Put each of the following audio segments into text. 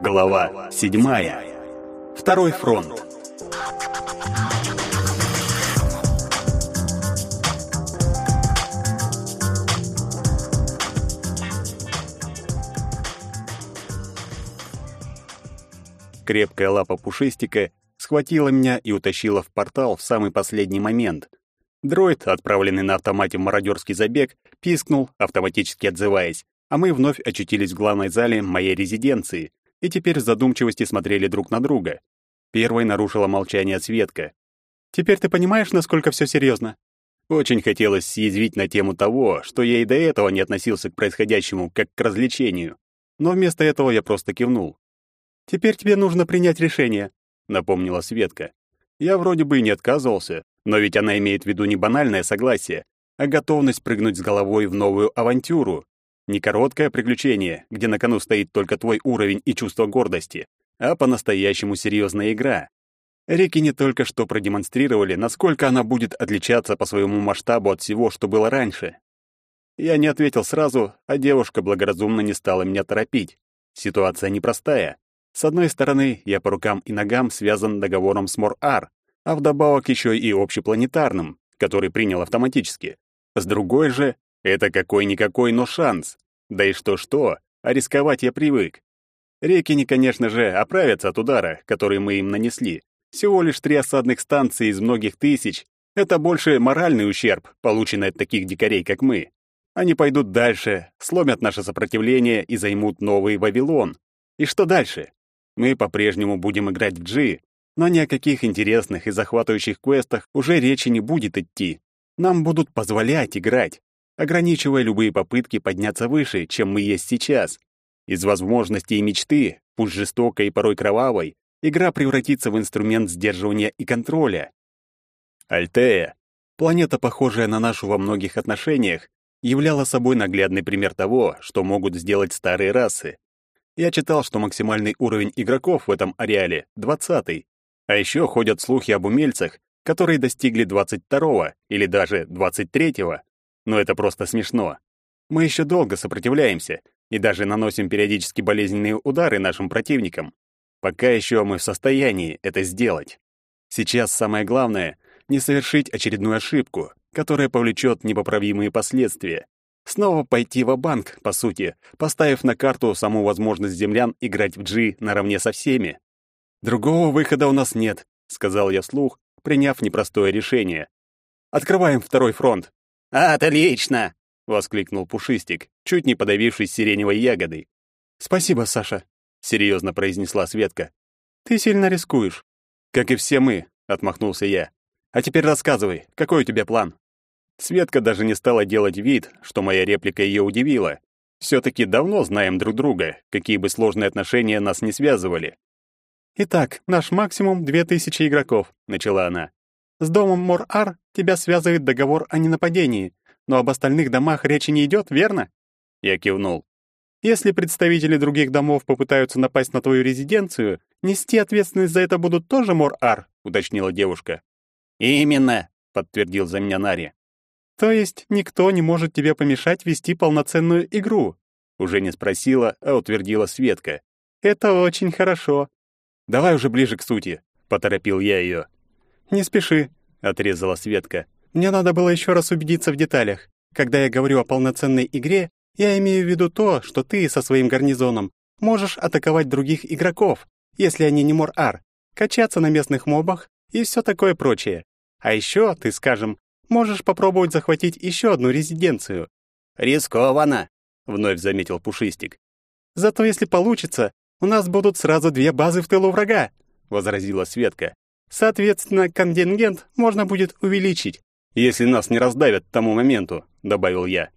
Глава седьмая. Второй фронт. Крепкая лапа пушистика схватила меня и утащила в портал в самый последний момент. Дроид, отправленный на автомате в мародерский забег, пискнул, автоматически отзываясь, а мы вновь очутились в главной зале моей резиденции и теперь в задумчивости смотрели друг на друга. Первой нарушила молчание Светка. «Теперь ты понимаешь, насколько все серьезно?» Очень хотелось съязвить на тему того, что я и до этого не относился к происходящему как к развлечению. Но вместо этого я просто кивнул. «Теперь тебе нужно принять решение», — напомнила Светка. Я вроде бы и не отказывался, но ведь она имеет в виду не банальное согласие, а готовность прыгнуть с головой в новую авантюру. Не короткое приключение, где на кону стоит только твой уровень и чувство гордости, а по-настоящему серьезная игра. Реки не только что продемонстрировали, насколько она будет отличаться по своему масштабу от всего, что было раньше. Я не ответил сразу, а девушка благоразумно не стала меня торопить. Ситуация непростая. С одной стороны, я по рукам и ногам связан договором с Мор-Ар, а вдобавок еще и общепланетарным, который принял автоматически. С другой же, это какой-никакой, но шанс. Да и что-что, а рисковать я привык. Реки конечно же, оправятся от удара, который мы им нанесли. Всего лишь три осадных станции из многих тысяч. Это больше моральный ущерб, полученный от таких дикарей, как мы. Они пойдут дальше, сломят наше сопротивление и займут новый Вавилон. И что дальше? Мы по-прежнему будем играть в G, но ни о каких интересных и захватывающих квестах уже речи не будет идти. Нам будут позволять играть, ограничивая любые попытки подняться выше, чем мы есть сейчас. Из возможностей и мечты, пусть жестокой и порой кровавой, игра превратится в инструмент сдерживания и контроля. Альтея, планета, похожая на нашу во многих отношениях, являла собой наглядный пример того, что могут сделать старые расы. Я читал, что максимальный уровень игроков в этом ареале — 20 а еще ходят слухи об умельцах, которые достигли 22-го или даже 23-го. Но это просто смешно. Мы еще долго сопротивляемся и даже наносим периодически болезненные удары нашим противникам. Пока еще мы в состоянии это сделать. Сейчас самое главное — не совершить очередную ошибку, которая повлечет непоправимые последствия. Снова пойти в банк по сути, поставив на карту саму возможность землян играть в G наравне со всеми. «Другого выхода у нас нет», — сказал я вслух, приняв непростое решение. «Открываем второй фронт». «Отлично!» — воскликнул Пушистик, чуть не подавившись сиреневой ягодой. «Спасибо, Саша», — серьезно произнесла Светка. «Ты сильно рискуешь». «Как и все мы», — отмахнулся я. «А теперь рассказывай, какой у тебя план?» Светка даже не стала делать вид, что моя реплика ее удивила. Все-таки давно знаем друг друга, какие бы сложные отношения нас не связывали. «Итак, наш максимум — две тысячи игроков», — начала она. «С домом Мор-Ар тебя связывает договор о ненападении, но об остальных домах речи не идет, верно?» Я кивнул. «Если представители других домов попытаются напасть на твою резиденцию, нести ответственность за это будут тоже Мор-Ар», — уточнила девушка. «Именно», — подтвердил за меня Нари. «То есть никто не может тебе помешать вести полноценную игру?» Уже не спросила, а утвердила Светка. «Это очень хорошо. Давай уже ближе к сути, поторопил я ее. Не спеши, отрезала Светка. Мне надо было еще раз убедиться в деталях. Когда я говорю о полноценной игре, я имею в виду то, что ты со своим гарнизоном можешь атаковать других игроков, если они не Мор-Ар, качаться на местных мобах и все такое прочее. А еще ты, скажем, можешь попробовать захватить еще одну резиденцию. Рискованно, вновь заметил Пушистик. Зато если получится, у нас будут сразу две базы в тылу врага», — возразила Светка. «Соответственно, контингент можно будет увеличить». «Если нас не раздавят к тому моменту», — добавил я.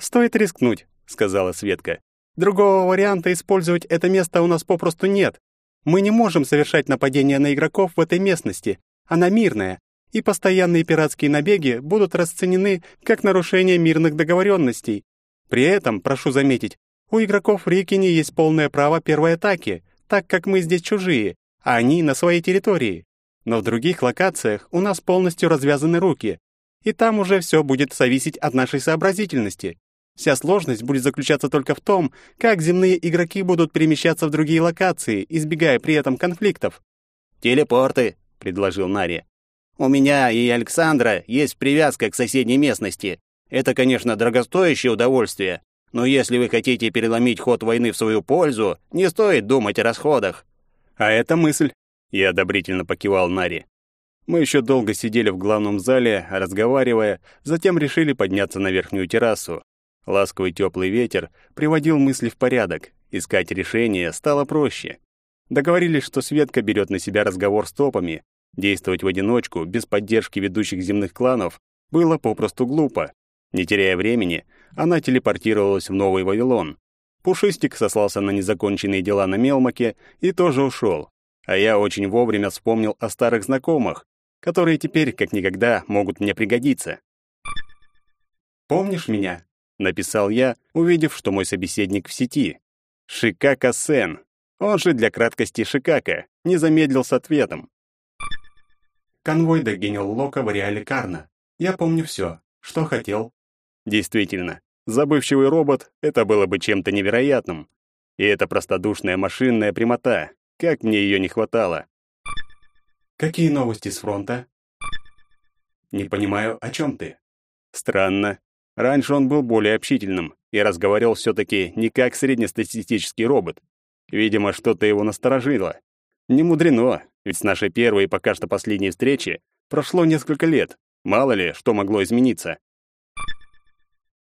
«Стоит рискнуть», — сказала Светка. «Другого варианта использовать это место у нас попросту нет. Мы не можем совершать нападения на игроков в этой местности. Она мирная, и постоянные пиратские набеги будут расценены как нарушение мирных договоренностей. При этом, прошу заметить, у игроков в Рикине есть полное право первой атаки, так как мы здесь чужие, а они на своей территории. Но в других локациях у нас полностью развязаны руки, и там уже все будет зависеть от нашей сообразительности. Вся сложность будет заключаться только в том, как земные игроки будут перемещаться в другие локации, избегая при этом конфликтов. «Телепорты», — предложил Нари. «У меня и Александра есть привязка к соседней местности. Это, конечно, дорогостоящее удовольствие, но если вы хотите переломить ход войны в свою пользу, не стоит думать о расходах». «А это мысль», — я одобрительно покивал Нари. Мы еще долго сидели в главном зале, разговаривая, затем решили подняться на верхнюю террасу. Ласковый теплый ветер приводил мысли в порядок, искать решение стало проще. Договорились, что Светка берет на себя разговор с топами. Действовать в одиночку, без поддержки ведущих земных кланов, было попросту глупо. Не теряя времени, она телепортировалась в Новый Вавилон. Пушистик сослался на незаконченные дела на Мелмаке и тоже ушел. А я очень вовремя вспомнил о старых знакомых, которые теперь, как никогда, могут мне пригодиться. «Помнишь меня?» — написал я, увидев, что мой собеседник в сети. Шикака Сен, он же для краткости Шикака, не замедлил с ответом. «Конвой до Лока в ареале Карна. Я помню все. Что хотел?» Действительно, забывчивый робот — это было бы чем-то невероятным. И эта простодушная машинная прямота, как мне ее не хватало. «Какие новости с фронта?» «Не понимаю, о чем ты?» Странно. Раньше он был более общительным и разговаривал все-таки не как среднестатистический робот. Видимо, что-то его насторожило. Не мудрено, ведь с нашей первой и пока что последней встречи прошло несколько лет. Мало ли, что могло измениться.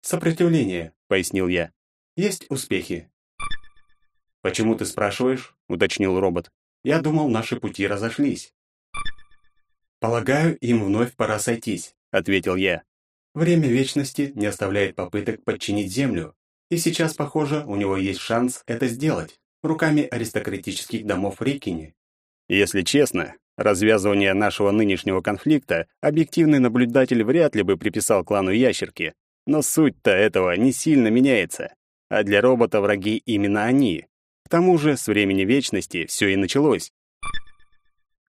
«Сопротивление», — пояснил я. «Есть успехи». «Почему ты спрашиваешь?» — уточнил робот. «Я думал, наши пути разошлись». «Полагаю, им вновь пора сойтись», — ответил я. «Время вечности не оставляет попыток подчинить Землю, и сейчас, похоже, у него есть шанс это сделать руками аристократических домов Рикини. Если честно, развязывание нашего нынешнего конфликта объективный наблюдатель вряд ли бы приписал клану Ящерки, но суть-то этого не сильно меняется, а для робота враги именно они. К тому же с времени вечности все и началось.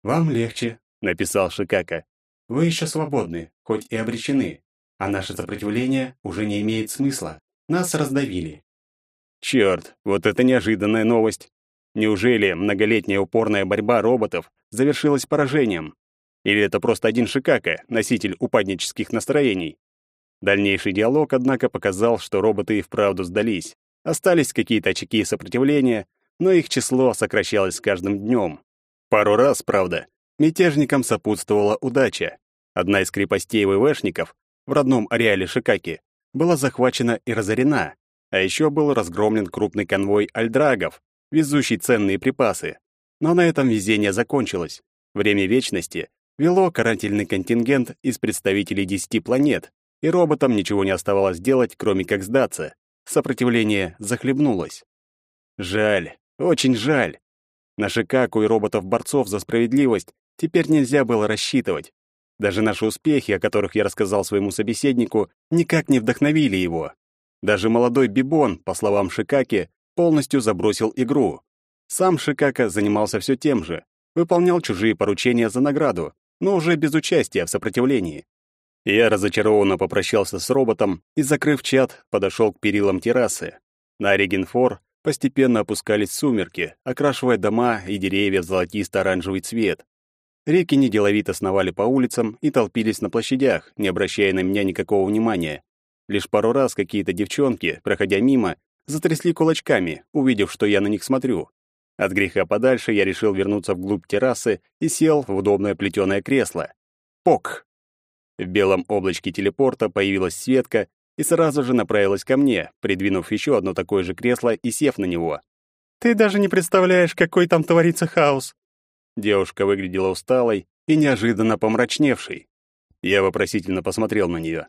«Вам легче», — написал Шикака. «Вы еще свободны, хоть и обречены, а наше сопротивление уже не имеет смысла. Нас раздавили. Черт, вот это неожиданная новость. Неужели многолетняя упорная борьба роботов завершилась поражением? Или это просто один Шикака, носитель упаднических настроений? Дальнейший диалог, однако, показал, что роботы и вправду сдались. Остались какие-то очаги сопротивления, но их число сокращалось с каждым днем. Пару раз, правда, мятежникам сопутствовала удача. Одна из крепостей ВВшников в родном ареале Шикаки была захвачена и разорена, а еще был разгромлен крупный конвой альдрагов, везущий ценные припасы. Но на этом везение закончилось. Время вечности вело карательный контингент из представителей десяти планет, и роботам ничего не оставалось делать, кроме как сдаться. Сопротивление захлебнулось. Жаль, очень жаль. На Шикаку и роботов-борцов за справедливость теперь нельзя было рассчитывать. Даже наши успехи, о которых я рассказал своему собеседнику, никак не вдохновили его. Даже молодой Бибон, по словам Шикаки, полностью забросил игру. Сам Шикака занимался все тем же, выполнял чужие поручения за награду, но уже без участия в сопротивлении. Я разочарованно попрощался с роботом и, закрыв чат, подошел к перилам террасы. На Регенфор постепенно опускались сумерки, окрашивая дома и деревья в золотисто-оранжевый цвет. Реки неделовито сновали по улицам и толпились на площадях, не обращая на меня никакого внимания. Лишь пару раз какие-то девчонки, проходя мимо, затрясли кулачками, увидев, что я на них смотрю. От греха подальше я решил вернуться вглубь террасы и сел в удобное плетеное кресло. Пок! В белом облачке телепорта появилась Светка и сразу же направилась ко мне, придвинув еще одно такое же кресло и сев на него. «Ты даже не представляешь, какой там творится хаос!» Девушка выглядела усталой и неожиданно помрачневшей. Я вопросительно посмотрел на нее.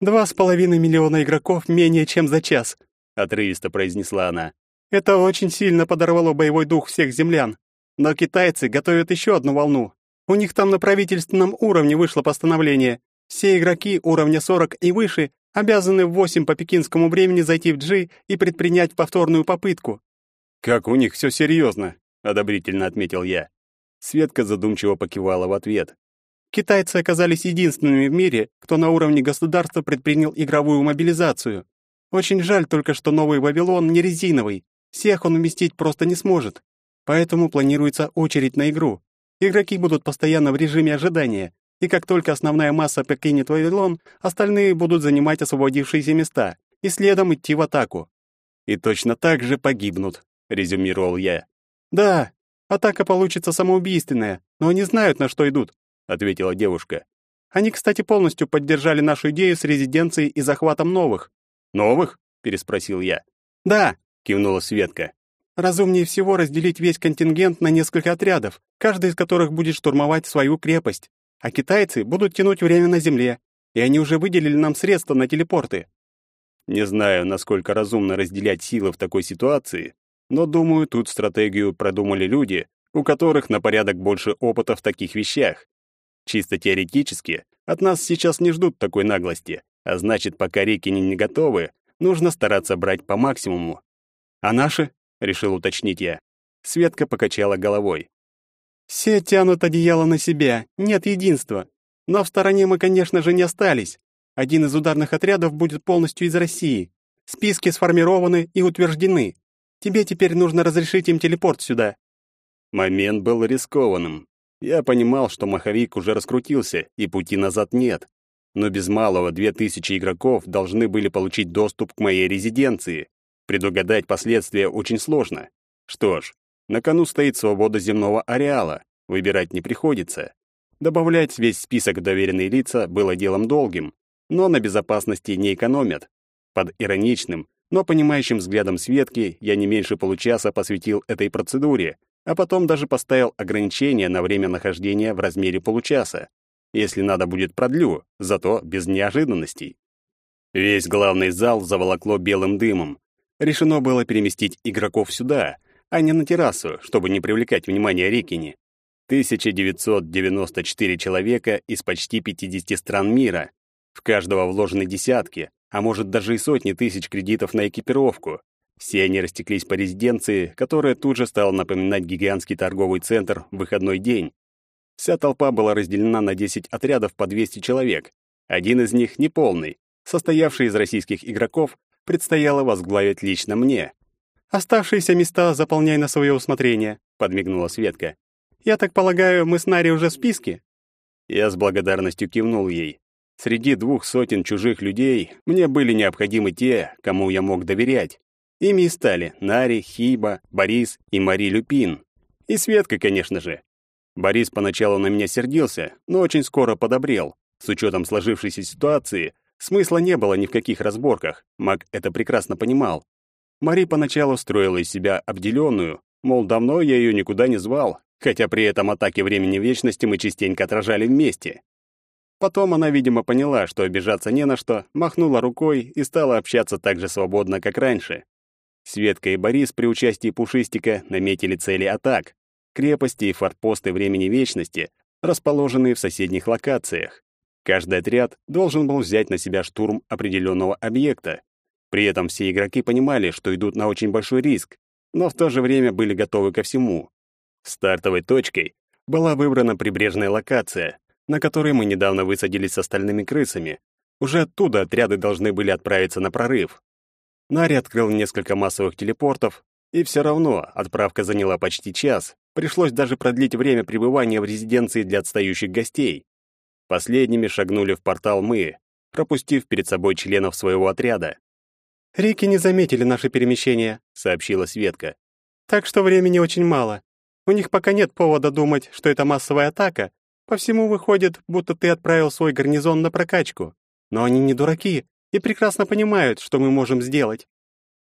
«Два с половиной миллиона игроков менее чем за час», — отрывисто произнесла она. «Это очень сильно подорвало боевой дух всех землян. Но китайцы готовят еще одну волну. У них там на правительственном уровне вышло постановление. Все игроки уровня 40 и выше обязаны в 8 по пекинскому времени зайти в G и предпринять повторную попытку». «Как у них все серьезно», — одобрительно отметил я. Светка задумчиво покивала в ответ. Китайцы оказались единственными в мире, кто на уровне государства предпринял игровую мобилизацию. Очень жаль только, что новый Вавилон не резиновый. Всех он вместить просто не сможет. Поэтому планируется очередь на игру. Игроки будут постоянно в режиме ожидания, и как только основная масса покинет Вавилон, остальные будут занимать освободившиеся места и следом идти в атаку. И точно так же погибнут, резюмировал я. Да, атака получится самоубийственная, но они знают, на что идут, ответила девушка. Они, кстати, полностью поддержали нашу идею с резиденцией и захватом новых. Новых? переспросил я. Да, кивнула Светка. Разумнее всего разделить весь контингент на несколько отрядов, каждый из которых будет штурмовать свою крепость. А китайцы будут тянуть время на земле, и они уже выделили нам средства на телепорты. Не знаю, насколько разумно разделять силы в такой ситуации, но думаю, тут стратегию продумали люди, у которых на порядок больше опыта в таких вещах. Чисто теоретически, от нас сейчас не ждут такой наглости, а значит, пока реки не готовы, нужно стараться брать по максимуму. А наши? Решил уточнить я. Светка покачала головой. Все тянут одеяло на себя, нет единства. Но в стороне мы, конечно же, не остались. Один из ударных отрядов будет полностью из России. Списки сформированы и утверждены. Тебе теперь нужно разрешить им телепорт сюда. Момент был рискованным. Я понимал, что маховик уже раскрутился, и пути назад нет. Но без малого две тысячи игроков должны были получить доступ к моей резиденции. Предугадать последствия очень сложно. Что ж, на кону стоит свобода земного ареала, выбирать не приходится. Добавлять весь список доверенные лица было делом долгим, но на безопасности не экономят. Под ироничным, но понимающим взглядом Светки я не меньше получаса посвятил этой процедуре, а потом даже поставил ограничение на время нахождения в размере получаса. Если надо будет, продлю, зато без неожиданностей. Весь главный зал заволокло белым дымом, решено было переместить игроков сюда, а не на террасу, чтобы не привлекать внимание Рекини. 1994 человека из почти 50 стран мира. В каждого вложены десятки, а может даже и сотни тысяч кредитов на экипировку. Все они растеклись по резиденции, которая тут же стала напоминать гигантский торговый центр в выходной день. Вся толпа была разделена на 10 отрядов по 200 человек. Один из них неполный, состоявший из российских игроков, предстояло возглавить лично мне. «Оставшиеся места заполняй на свое усмотрение», — подмигнула Светка. «Я так полагаю, мы с Нари уже в списке?» Я с благодарностью кивнул ей. Среди двух сотен чужих людей мне были необходимы те, кому я мог доверять. Ими стали Нари, Хиба, Борис и Мари Люпин. И Светка, конечно же. Борис поначалу на меня сердился, но очень скоро подобрел. С учетом сложившейся ситуации, Смысла не было ни в каких разборках, маг это прекрасно понимал. Мари поначалу строила из себя обделенную, мол, давно я ее никуда не звал, хотя при этом атаки времени вечности мы частенько отражали вместе. Потом она, видимо, поняла, что обижаться не на что, махнула рукой и стала общаться так же свободно, как раньше. Светка и Борис при участии Пушистика наметили цели атак — крепости и форпосты времени вечности, расположенные в соседних локациях. Каждый отряд должен был взять на себя штурм определенного объекта. При этом все игроки понимали, что идут на очень большой риск, но в то же время были готовы ко всему. Стартовой точкой была выбрана прибрежная локация, на которой мы недавно высадились с остальными крысами. Уже оттуда отряды должны были отправиться на прорыв. Нари открыл несколько массовых телепортов, и все равно отправка заняла почти час. Пришлось даже продлить время пребывания в резиденции для отстающих гостей. Последними шагнули в портал мы, пропустив перед собой членов своего отряда. «Рики не заметили наше перемещение», — сообщила Светка. «Так что времени очень мало. У них пока нет повода думать, что это массовая атака. По всему выходит, будто ты отправил свой гарнизон на прокачку. Но они не дураки и прекрасно понимают, что мы можем сделать».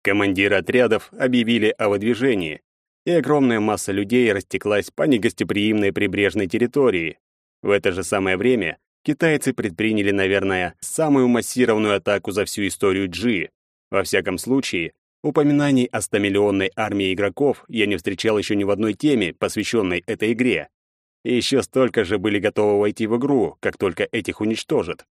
Командиры отрядов объявили о выдвижении, и огромная масса людей растеклась по негостеприимной прибрежной территории, в это же самое время китайцы предприняли, наверное, самую массированную атаку за всю историю Джи. Во всяком случае, упоминаний о 100-миллионной армии игроков я не встречал еще ни в одной теме, посвященной этой игре. Еще столько же были готовы войти в игру, как только этих уничтожат.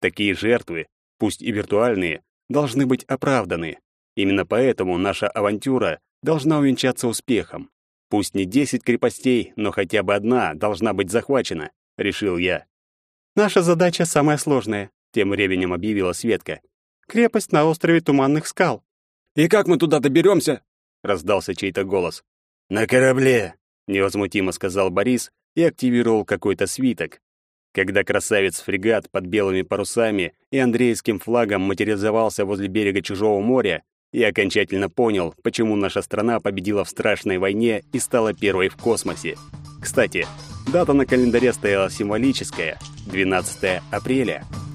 Такие жертвы, пусть и виртуальные, должны быть оправданы. Именно поэтому наша авантюра должна увенчаться успехом. Пусть не 10 крепостей, но хотя бы одна должна быть захвачена. — решил я. «Наша задача самая сложная», — тем временем объявила Светка. Крепость на острове Туманных скал. И как мы туда доберемся? раздался чей-то голос. На корабле, невозмутимо сказал Борис и активировал какой-то свиток. Когда красавец-фрегат под белыми парусами и андрейским флагом материализовался возле берега чужого моря, я окончательно понял, почему наша страна победила в страшной войне и стала первой в космосе. Кстати, дата на календаре стояла символическая — 12 апреля —